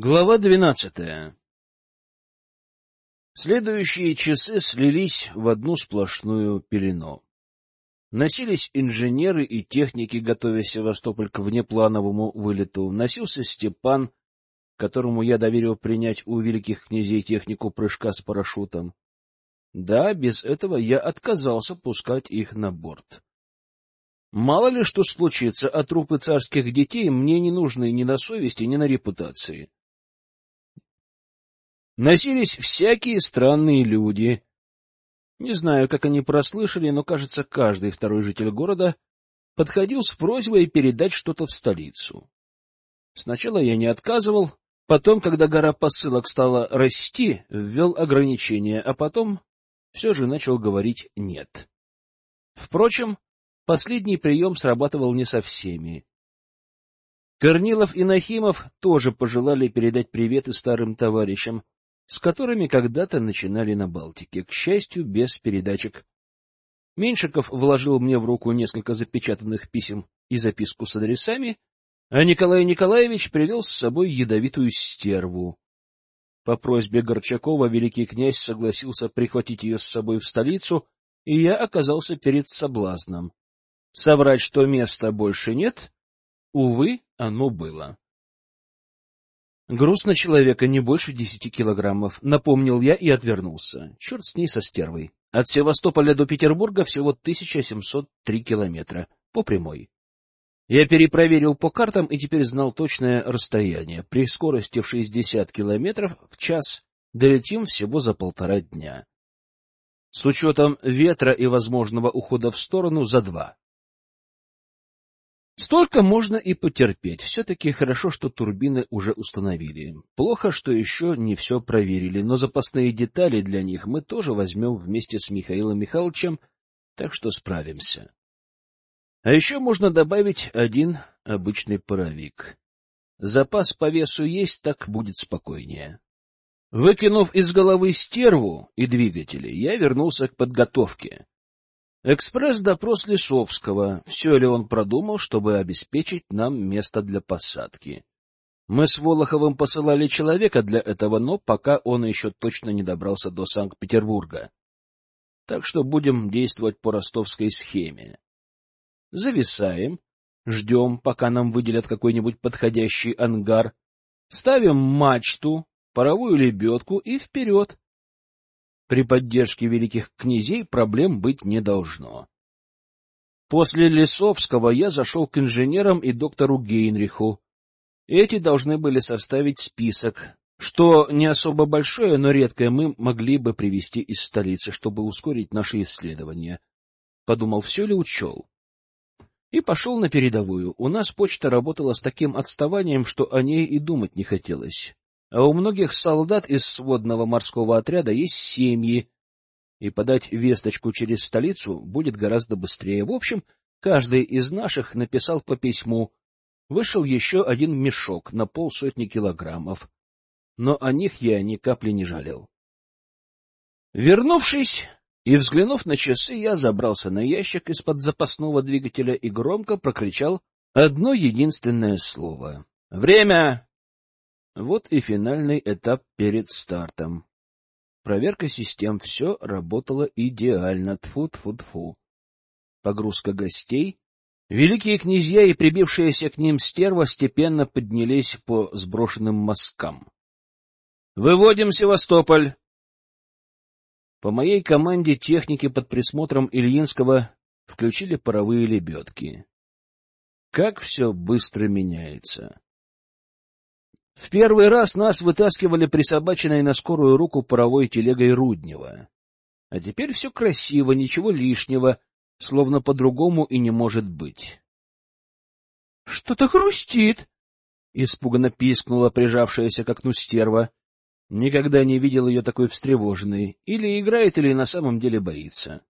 Глава двенадцатая Следующие часы слились в одну сплошную пелену. Носились инженеры и техники, готовя Севастополь к внеплановому вылету. Носился Степан, которому я доверил принять у великих князей технику прыжка с парашютом. Да, без этого я отказался пускать их на борт. Мало ли что случится, а трупы царских детей мне не нужны ни на совести, ни на репутации. Носились всякие странные люди. Не знаю, как они прослышали, но, кажется, каждый второй житель города подходил с просьбой передать что-то в столицу. Сначала я не отказывал, потом, когда гора посылок стала расти, ввел ограничения, а потом все же начал говорить «нет». Впрочем, последний прием срабатывал не со всеми. Корнилов и Нахимов тоже пожелали передать приветы старым товарищам, с которыми когда-то начинали на Балтике, к счастью, без передачек. Меньшиков вложил мне в руку несколько запечатанных писем и записку с адресами, а Николай Николаевич привел с собой ядовитую стерву. По просьбе Горчакова великий князь согласился прихватить ее с собой в столицу, и я оказался перед соблазном. Соврать, что места больше нет, увы, оно было. Груз на человека не больше десяти килограммов, напомнил я и отвернулся. Черт с ней со стервой. От Севастополя до Петербурга всего 1703 километра, по прямой. Я перепроверил по картам и теперь знал точное расстояние. При скорости в 60 километров в час долетим всего за полтора дня. С учетом ветра и возможного ухода в сторону за два. Столько можно и потерпеть. Все-таки хорошо, что турбины уже установили. Плохо, что еще не все проверили, но запасные детали для них мы тоже возьмем вместе с Михаилом Михайловичем, так что справимся. А еще можно добавить один обычный паровик. Запас по весу есть, так будет спокойнее. Выкинув из головы стерву и двигатели, я вернулся к подготовке. Экспресс-допрос Лисовского. Все ли он продумал, чтобы обеспечить нам место для посадки? Мы с Волоховым посылали человека для этого, но пока он еще точно не добрался до Санкт-Петербурга. Так что будем действовать по ростовской схеме. Зависаем, ждем, пока нам выделят какой-нибудь подходящий ангар, ставим мачту, паровую лебедку и вперед. При поддержке великих князей проблем быть не должно. После Лесовского я зашел к инженерам и доктору Гейнриху. Эти должны были составить список, что не особо большое, но редкое мы могли бы привезти из столицы, чтобы ускорить наши исследования. Подумал, все ли учел. И пошел на передовую. У нас почта работала с таким отставанием, что о ней и думать не хотелось. А у многих солдат из сводного морского отряда есть семьи, и подать весточку через столицу будет гораздо быстрее. В общем, каждый из наших написал по письму. Вышел еще один мешок на полсотни килограммов, но о них я ни капли не жалел. Вернувшись и взглянув на часы, я забрался на ящик из-под запасного двигателя и громко прокричал одно единственное слово. «Время!» Вот и финальный этап перед стартом. Проверка систем, все работало идеально, тфу-тфу-тфу. Погрузка гостей. Великие князья и прибившиеся к ним стерва степенно поднялись по сброшенным мазкам. «Выводим Севастополь!» По моей команде техники под присмотром Ильинского включили паровые лебедки. Как все быстро меняется! В первый раз нас вытаскивали присобаченной на скорую руку паровой телегой Руднева. А теперь все красиво, ничего лишнего, словно по-другому и не может быть. — Что-то хрустит! — испуганно пискнула прижавшаяся к окну стерва. Никогда не видел ее такой встревоженной. Или играет, или на самом деле боится.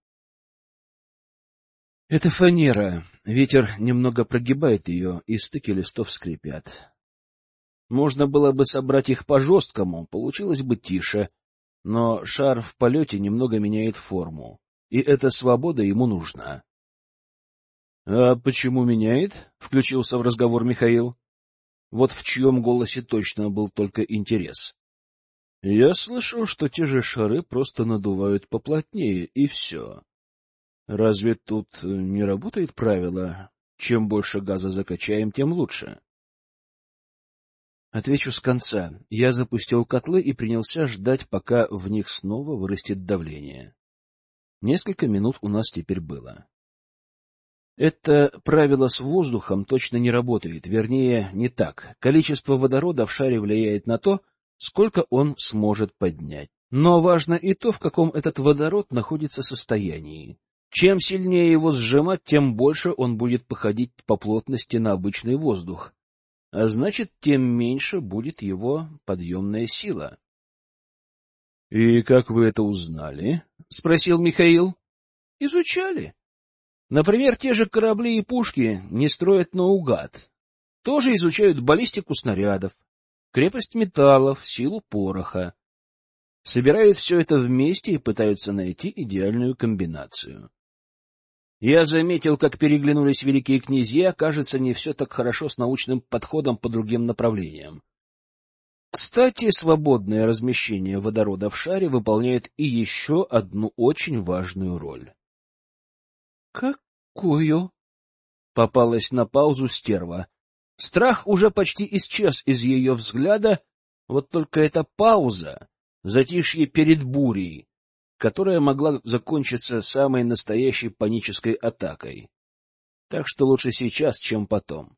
— Это фанера. Ветер немного прогибает ее, и стыки листов скрипят. Можно было бы собрать их по-жесткому, получилось бы тише, но шар в полете немного меняет форму, и эта свобода ему нужна. — А почему меняет? — включился в разговор Михаил. Вот в чьем голосе точно был только интерес. Я слышал, что те же шары просто надувают поплотнее, и все. Разве тут не работает правило «чем больше газа закачаем, тем лучше»? Отвечу с конца. Я запустил котлы и принялся ждать, пока в них снова вырастет давление. Несколько минут у нас теперь было. Это правило с воздухом точно не работает, вернее, не так. Количество водорода в шаре влияет на то, сколько он сможет поднять. Но важно и то, в каком этот водород находится состоянии. Чем сильнее его сжимать, тем больше он будет походить по плотности на обычный воздух, а значит, тем меньше будет его подъемная сила. — И как вы это узнали? — спросил Михаил. — Изучали. Например, те же корабли и пушки не строят наугад. Тоже изучают баллистику снарядов, крепость металлов, силу пороха. Собирают все это вместе и пытаются найти идеальную комбинацию. Я заметил, как переглянулись великие князья, кажется, не все так хорошо с научным подходом по другим направлениям. Кстати, свободное размещение водорода в шаре выполняет и еще одну очень важную роль. «Какую?» — попалась на паузу стерва. Страх уже почти исчез из ее взгляда, вот только эта пауза, затишье перед бурей, которая могла закончиться самой настоящей панической атакой. Так что лучше сейчас, чем потом.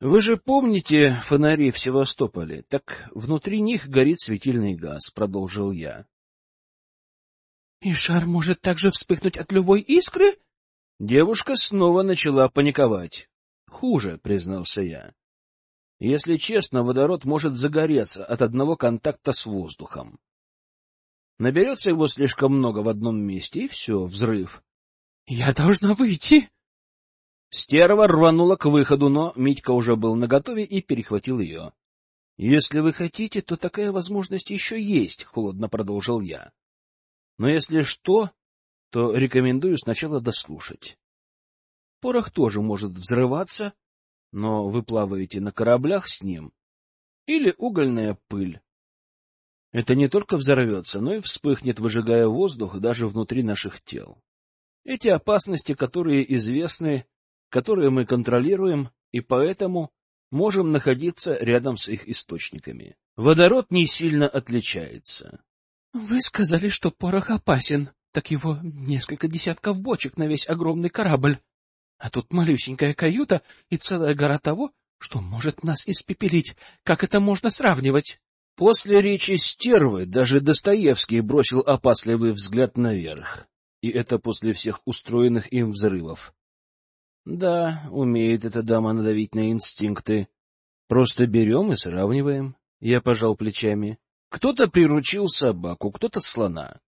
Вы же помните фонари в Севастополе? Так внутри них горит светильный газ, продолжил я. И шар может также вспыхнуть от любой искры? Девушка снова начала паниковать. Хуже, признался я. Если честно, водород может загореться от одного контакта с воздухом. Наберется его слишком много в одном месте, и все, взрыв. — Я должна выйти! Стерва рванула к выходу, но Митька уже был наготове и перехватил ее. — Если вы хотите, то такая возможность еще есть, — холодно продолжил я. — Но если что, то рекомендую сначала дослушать. Порох тоже может взрываться, но вы плаваете на кораблях с ним. Или угольная пыль. Это не только взорвется, но и вспыхнет, выжигая воздух даже внутри наших тел. Эти опасности, которые известны, которые мы контролируем, и поэтому можем находиться рядом с их источниками. Водород не сильно отличается. — Вы сказали, что порох опасен, так его несколько десятков бочек на весь огромный корабль. А тут малюсенькая каюта и целая гора того, что может нас испепелить. Как это можно сравнивать? После речи стервы даже Достоевский бросил опасливый взгляд наверх. И это после всех устроенных им взрывов. Да, умеет эта дама надавить на инстинкты. Просто берем и сравниваем. Я пожал плечами. Кто-то приручил собаку, кто-то слона.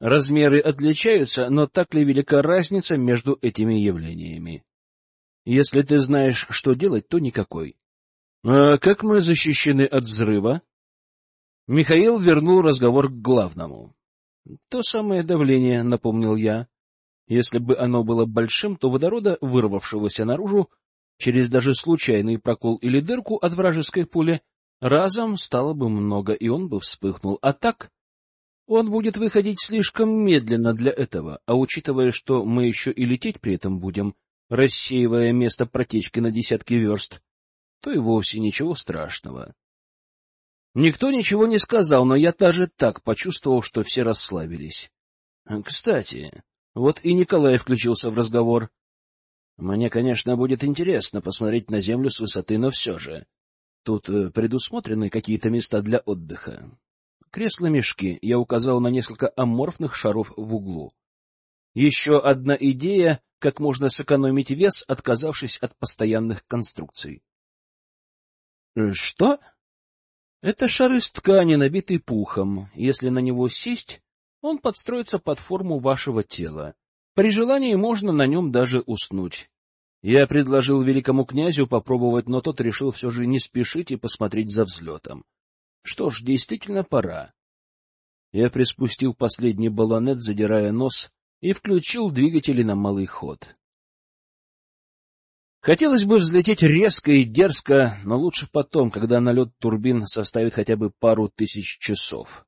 Размеры отличаются, но так ли велика разница между этими явлениями? Если ты знаешь, что делать, то никакой. А как мы защищены от взрыва? Михаил вернул разговор к главному. — То самое давление, — напомнил я. Если бы оно было большим, то водорода, вырвавшегося наружу, через даже случайный прокол или дырку от вражеской пули, разом стало бы много, и он бы вспыхнул. А так он будет выходить слишком медленно для этого, а учитывая, что мы еще и лететь при этом будем, рассеивая место протечки на десятки верст, то и вовсе ничего страшного. Никто ничего не сказал, но я даже так почувствовал, что все расслабились. Кстати, вот и Николай включился в разговор. Мне, конечно, будет интересно посмотреть на Землю с высоты, но все же. Тут э, предусмотрены какие-то места для отдыха. Кресла-мешки я указал на несколько аморфных шаров в углу. Еще одна идея, как можно сэкономить вес, отказавшись от постоянных конструкций. — Что? Это шар из ткани, набитый пухом. Если на него сесть, он подстроится под форму вашего тела. При желании можно на нем даже уснуть. Я предложил великому князю попробовать, но тот решил все же не спешить и посмотреть за взлетом. Что ж, действительно пора. Я приспустил последний баллонет, задирая нос, и включил двигатели на малый ход. Хотелось бы взлететь резко и дерзко, но лучше потом, когда налет турбин составит хотя бы пару тысяч часов.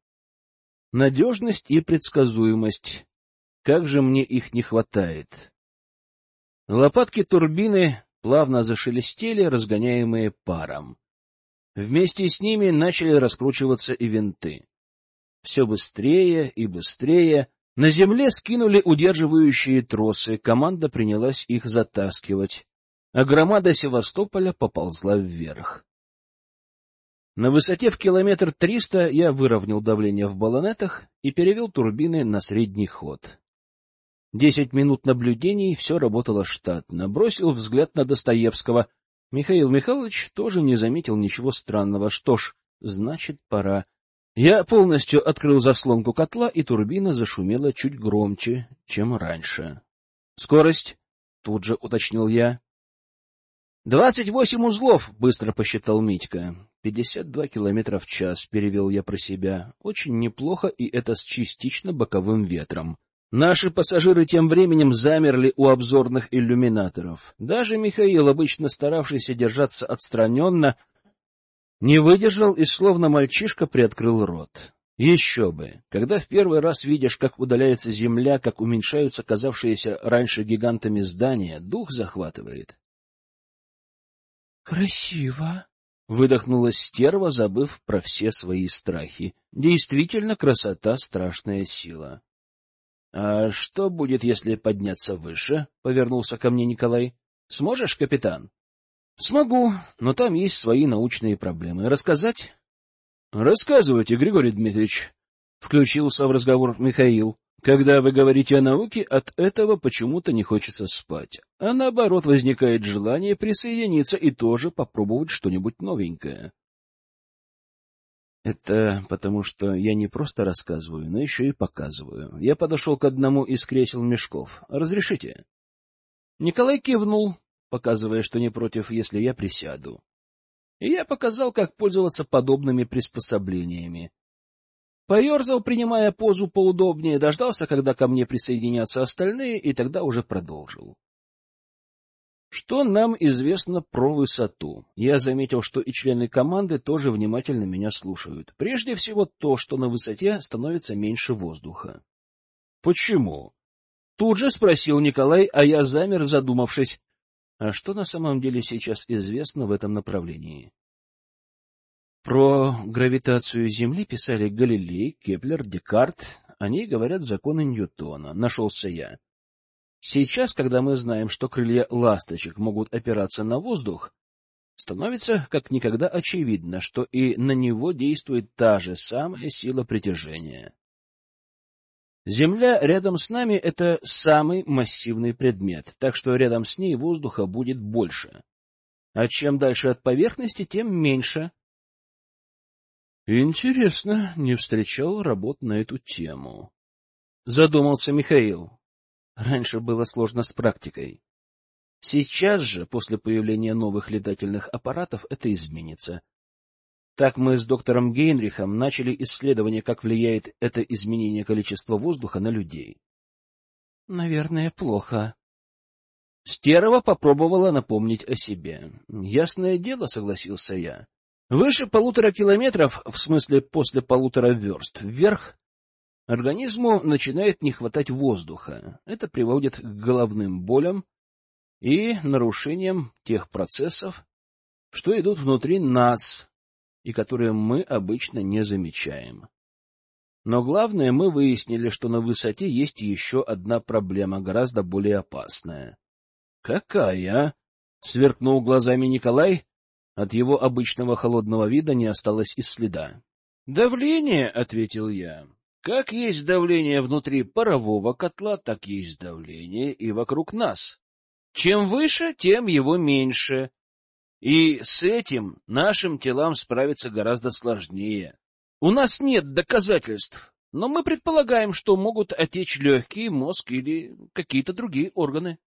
Надежность и предсказуемость. Как же мне их не хватает. Лопатки турбины плавно зашелестели, разгоняемые паром. Вместе с ними начали раскручиваться и винты. Все быстрее и быстрее. На земле скинули удерживающие тросы, команда принялась их затаскивать а громада Севастополя поползла вверх. На высоте в километр триста я выровнял давление в баллонетах и перевел турбины на средний ход. Десять минут наблюдений, все работало штатно. Бросил взгляд на Достоевского. Михаил Михайлович тоже не заметил ничего странного. Что ж, значит, пора. Я полностью открыл заслонку котла, и турбина зашумела чуть громче, чем раньше. — Скорость? — тут же уточнил я. «Двадцать восемь узлов!» — быстро посчитал Митька. «Пятьдесят два километра в час», — перевел я про себя. «Очень неплохо, и это с частично боковым ветром». Наши пассажиры тем временем замерли у обзорных иллюминаторов. Даже Михаил, обычно старавшийся держаться отстраненно, не выдержал и словно мальчишка приоткрыл рот. Еще бы! Когда в первый раз видишь, как удаляется земля, как уменьшаются казавшиеся раньше гигантами здания, дух захватывает. Красиво, выдохнула стерва, забыв про все свои страхи. Действительно, красота страшная сила. А что будет, если подняться выше? повернулся ко мне Николай. Сможешь, капитан? Смогу, но там есть свои научные проблемы. Рассказать? Рассказывайте, Григорий Дмитриевич, включился в разговор Михаил. Когда вы говорите о науке, от этого почему-то не хочется спать, а наоборот возникает желание присоединиться и тоже попробовать что-нибудь новенькое. Это потому, что я не просто рассказываю, но еще и показываю. Я подошел к одному из кресел мешков. Разрешите? Николай кивнул, показывая, что не против, если я присяду. И я показал, как пользоваться подобными приспособлениями. Поерзал, принимая позу поудобнее, дождался, когда ко мне присоединятся остальные, и тогда уже продолжил. Что нам известно про высоту? Я заметил, что и члены команды тоже внимательно меня слушают. Прежде всего то, что на высоте становится меньше воздуха. Почему? Тут же спросил Николай, а я замер, задумавшись. А что на самом деле сейчас известно в этом направлении? Про гравитацию Земли писали Галилей, Кеплер, Декарт. О ней говорят законы Ньютона. Нашелся я. Сейчас, когда мы знаем, что крылья ласточек могут опираться на воздух, становится как никогда очевидно, что и на него действует та же самая сила притяжения. Земля рядом с нами — это самый массивный предмет, так что рядом с ней воздуха будет больше. А чем дальше от поверхности, тем меньше. Интересно, не встречал работ на эту тему. Задумался Михаил. Раньше было сложно с практикой. Сейчас же, после появления новых летательных аппаратов, это изменится. Так мы с доктором Гейнрихом начали исследование, как влияет это изменение количества воздуха на людей. Наверное, плохо. Стерова попробовала напомнить о себе. Ясное дело, согласился я. Выше полутора километров, в смысле после полутора верст, вверх, организму начинает не хватать воздуха. Это приводит к головным болям и нарушениям тех процессов, что идут внутри нас и которые мы обычно не замечаем. Но главное, мы выяснили, что на высоте есть еще одна проблема, гораздо более опасная. — Какая? — сверкнул глазами Николай, от его обычного холодного вида не осталось и следа. «Давление», — ответил я. «Как есть давление внутри парового котла, так есть давление и вокруг нас. Чем выше, тем его меньше. И с этим нашим телам справиться гораздо сложнее. У нас нет доказательств, но мы предполагаем, что могут отечь легкие, мозг или какие-то другие органы.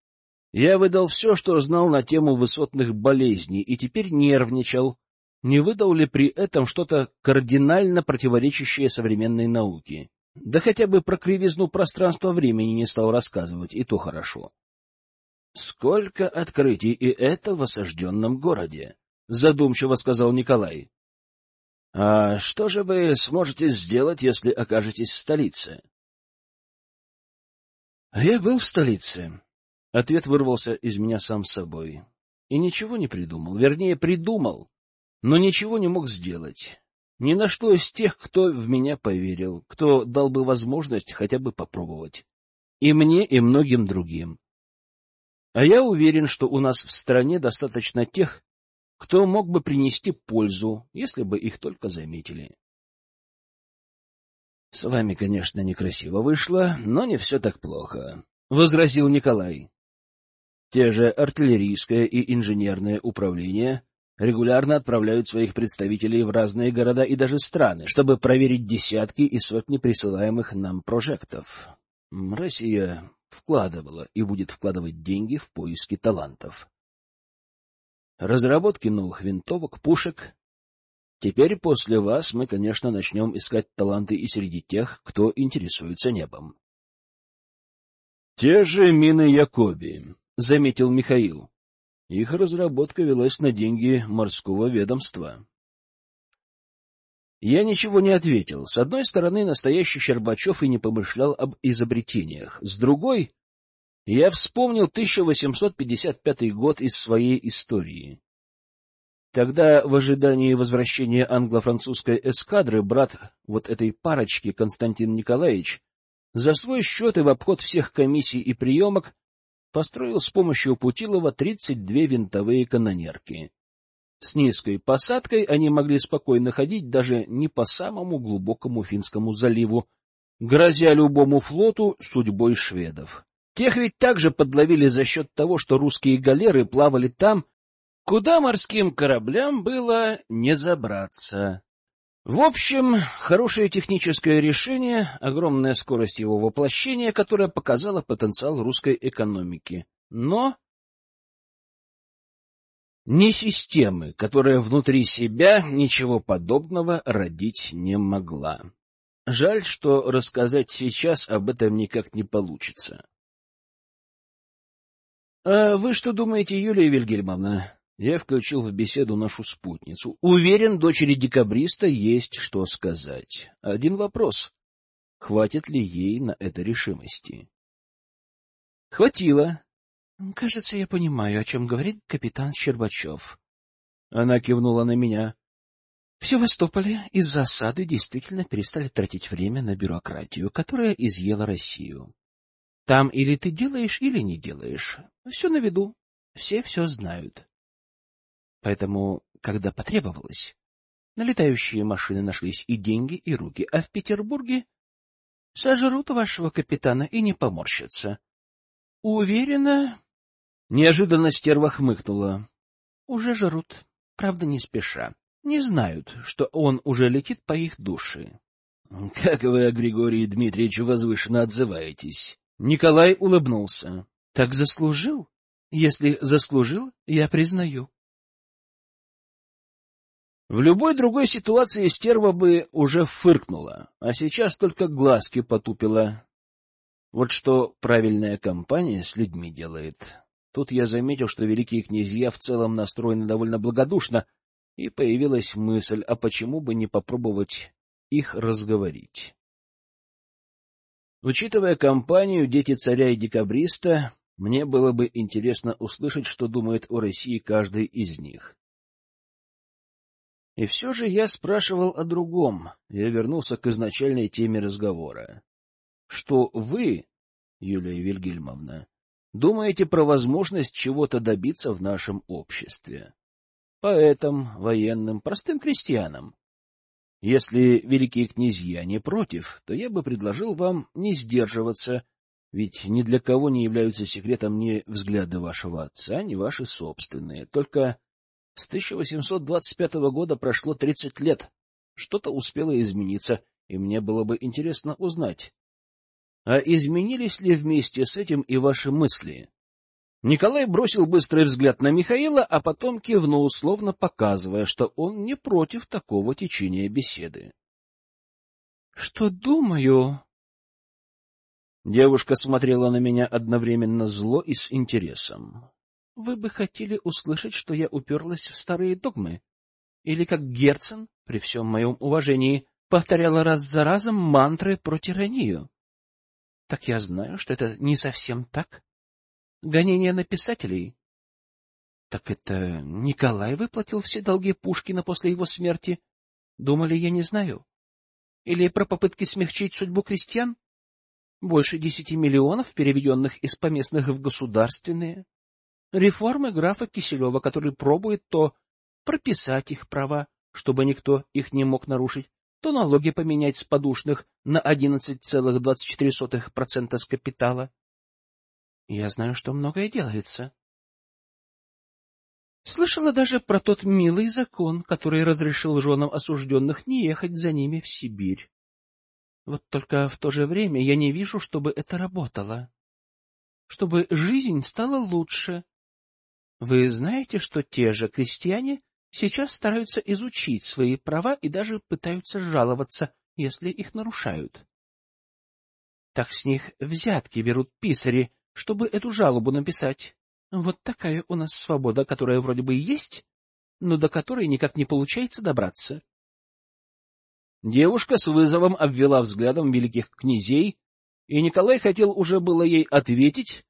Я выдал все, что знал на тему высотных болезней, и теперь нервничал. Не выдал ли при этом что-то кардинально противоречащее современной науке? Да хотя бы про кривизну пространства-времени не стал рассказывать, и то хорошо. — Сколько открытий, и это в осажденном городе, — задумчиво сказал Николай. — А что же вы сможете сделать, если окажетесь в столице? — Я был в столице. Ответ вырвался из меня сам собой. И ничего не придумал. Вернее, придумал, но ничего не мог сделать. Не нашлось тех, кто в меня поверил, кто дал бы возможность хотя бы попробовать. И мне, и многим другим. А я уверен, что у нас в стране достаточно тех, кто мог бы принести пользу, если бы их только заметили. — С вами, конечно, некрасиво вышло, но не все так плохо, — возразил Николай. Те же артиллерийское и инженерное управление регулярно отправляют своих представителей в разные города и даже страны, чтобы проверить десятки и сотни присылаемых нам прожектов. Россия вкладывала и будет вкладывать деньги в поиски талантов. Разработки новых винтовок, пушек. Теперь после вас мы, конечно, начнем искать таланты и среди тех, кто интересуется небом. — Те же мины Якоби, — заметил Михаил. Их разработка велась на деньги морского ведомства. Я ничего не ответил. С одной стороны, настоящий Щербачев и не помышлял об изобретениях. С другой, я вспомнил 1855 год из своей истории. Тогда, в ожидании возвращения англо-французской эскадры, брат вот этой парочки, Константин Николаевич, за свой счет и в обход всех комиссий и приемок построил с помощью Путилова 32 винтовые канонерки. С низкой посадкой они могли спокойно ходить даже не по самому глубокому Финскому заливу, грозя любому флоту судьбой шведов. Тех ведь также подловили за счет того, что русские галеры плавали там, куда морским кораблям было не забраться. В общем, хорошее техническое решение, огромная скорость его воплощения, которая показала потенциал русской экономики. Но не системы, которая внутри себя ничего подобного родить не могла. Жаль, что рассказать сейчас об этом никак не получится. — А вы что думаете, Юлия Вильгельмовна? Я включил в беседу нашу спутницу. Уверен, дочери декабриста есть что сказать. Один вопрос. Хватит ли ей на это решимости? Хватило. Кажется, я понимаю, о чем говорит капитан Щербачев. Она кивнула на меня. В Севастополе из-за осады действительно перестали тратить время на бюрократию, которая изъела Россию. Там или ты делаешь, или не делаешь. Все на виду. Все все знают. Поэтому, когда потребовалось, на летающие машины нашлись и деньги, и руки, а в Петербурге сожрут вашего капитана и не поморщатся. Уверена... Неожиданно стерва хмыкнула. Уже жрут, правда, не спеша. Не знают, что он уже летит по их душе. — Как вы о Григории Дмитриевичу возвышенно отзываетесь? Николай улыбнулся. — Так заслужил? Если заслужил, я признаю. В любой другой ситуации стерва бы уже фыркнула, а сейчас только глазки потупила. Вот что правильная компания с людьми делает. Тут я заметил, что великие князья в целом настроены довольно благодушно, и появилась мысль, а почему бы не попробовать их разговорить. Учитывая компанию «Дети царя и декабриста», мне было бы интересно услышать, что думает о России каждый из них. И все же я спрашивал о другом. Я вернулся к изначальной теме разговора. Что вы, Юлия Вильгельмовна, думаете про возможность чего-то добиться в нашем обществе? Поэтам, военным, простым крестьянам. Если великие князья не против, то я бы предложил вам не сдерживаться, ведь ни для кого не являются секретом ни взгляды вашего отца, ни ваши собственные. Только с 1825 года прошло 30 лет. Что-то успело измениться, и мне было бы интересно узнать. А изменились ли вместе с этим и ваши мысли? Николай бросил быстрый взгляд на Михаила, а потом кивнул, словно показывая, что он не против такого течения беседы. — Что думаю? Девушка смотрела на меня одновременно зло и с интересом. — Вы бы хотели услышать, что я уперлась в старые догмы? Или как Герцен, при всем моем уважении, повторяла раз за разом мантры про тиранию? Так я знаю, что это не совсем так. Гонение на писателей? Так это Николай выплатил все долги Пушкина после его смерти? Думали, я не знаю? Или про попытки смягчить судьбу крестьян? Больше десяти миллионов, переведенных из поместных в государственные. Реформы графа Киселева, который пробует то прописать их права, чтобы никто их не мог нарушить, то налоги поменять с подушных на 11,24% с капитала. Я знаю, что многое делается. Слышала даже про тот милый закон, который разрешил женам осужденных не ехать за ними в Сибирь. Вот только в то же время я не вижу, чтобы это работало. Чтобы жизнь стала лучше. Вы знаете, что те же крестьяне сейчас стараются изучить свои права и даже пытаются жаловаться, если их нарушают. Так с них взятки берут писари, чтобы эту жалобу написать. Вот такая у нас свобода, которая вроде бы и есть, но до которой никак не получается добраться. Девушка с вызовом обвела взглядом великих князей, и Николай хотел уже было ей ответить,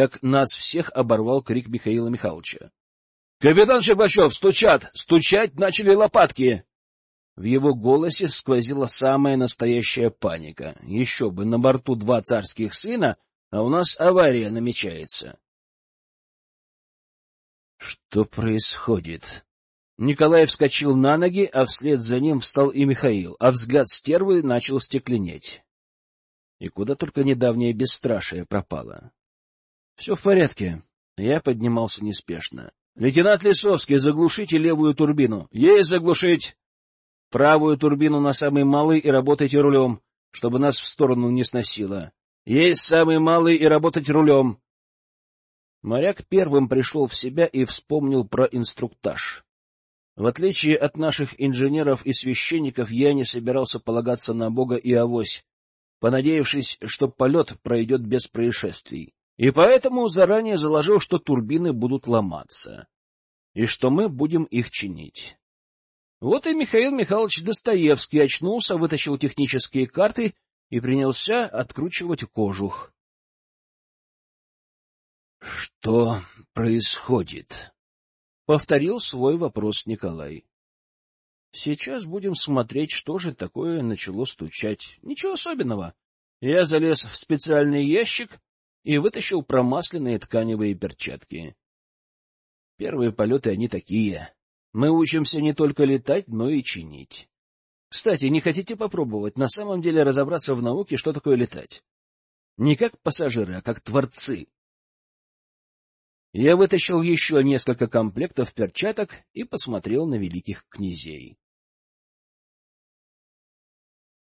как нас всех оборвал крик Михаила Михайловича. — Капитан Щербачев, стучат! Стучать начали лопатки! В его голосе сквозила самая настоящая паника. Еще бы, на борту два царских сына, а у нас авария намечается. Что происходит? Николай вскочил на ноги, а вслед за ним встал и Михаил, а взгляд стервы начал стекленеть. И куда только недавнее бесстрашие пропало. — Все в порядке. Я поднимался неспешно. — Лейтенант Лисовский, заглушите левую турбину. — Есть заглушить! Правую турбину на самый малый и работайте рулем, чтобы нас в сторону не сносило. Есть самый малый и работать рулем. Моряк первым пришел в себя и вспомнил про инструктаж. В отличие от наших инженеров и священников, я не собирался полагаться на Бога и авось, понадеявшись, что полет пройдет без происшествий. И поэтому заранее заложил, что турбины будут ломаться, и что мы будем их чинить. Вот и Михаил Михайлович Достоевский очнулся, вытащил технические карты и принялся откручивать кожух. — Что происходит? — повторил свой вопрос Николай. — Сейчас будем смотреть, что же такое начало стучать. Ничего особенного. Я залез в специальный ящик и вытащил промасленные тканевые перчатки. Первые полеты они такие. Мы учимся не только летать, но и чинить. Кстати, не хотите попробовать на самом деле разобраться в науке, что такое летать? Не как пассажиры, а как творцы. Я вытащил еще несколько комплектов перчаток и посмотрел на великих князей.